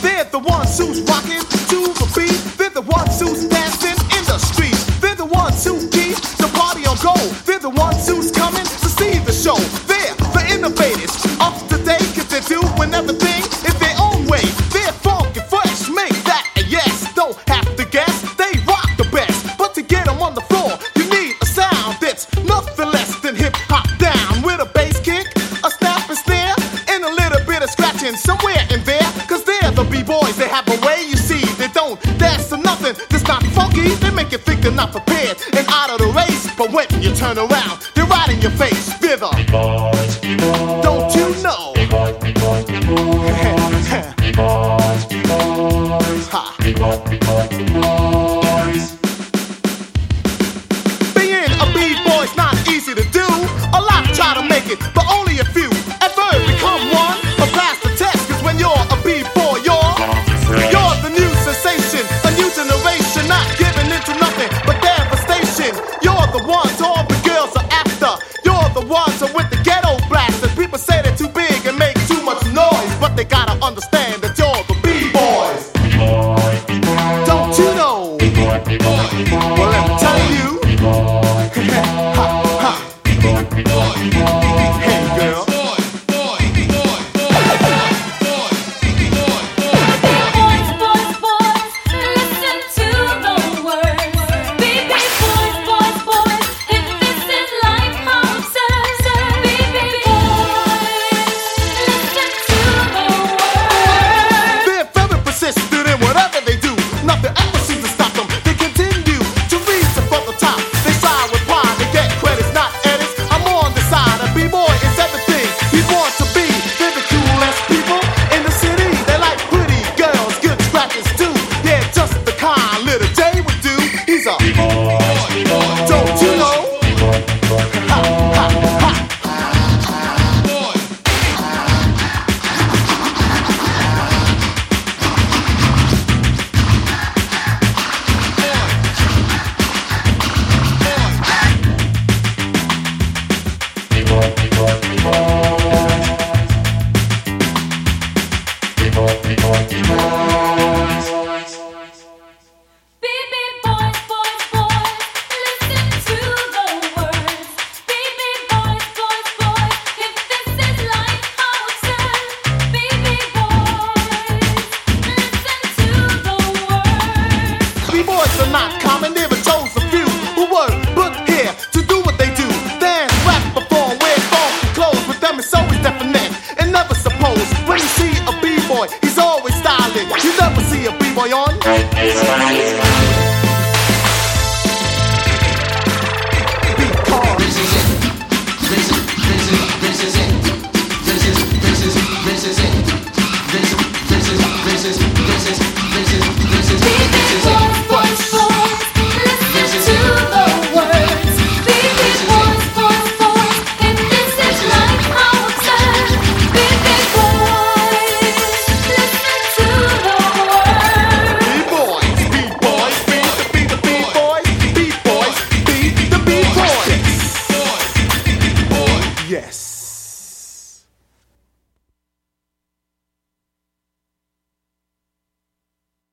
They're the ones who's rocking to the beat. They're the ones who's dancing in the streets. They're the ones the party on go. They're the ones who's coming to see the show. They're the innovators of the somewhere in there. Cause they're the B-boys, they have a way, you see. They don't dance to nothing that's not funky. They make you think they're not prepared and out of the race. But when you turn around, Bye. never see a b-boy on. Because this is it. This, this is this is it. This is this is this is it. This this is this is this is this is this is this is this is. yes.